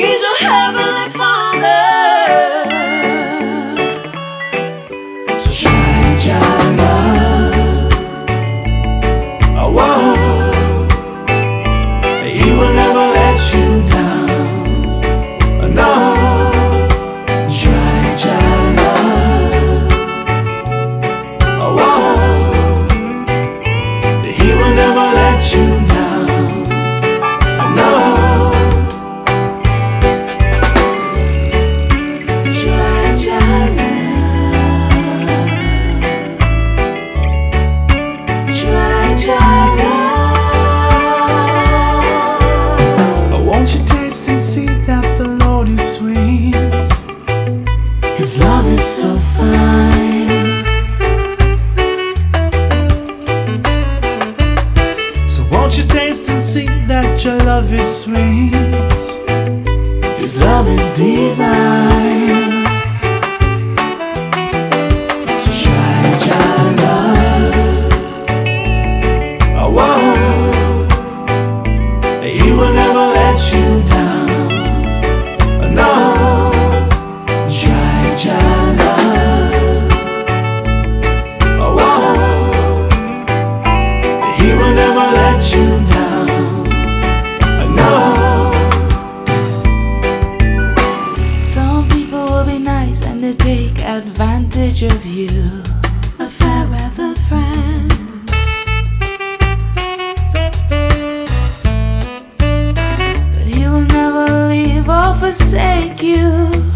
He's love is sweet. His love is divine. advantage of you. A fair weather friend. But he will never leave or forsake you.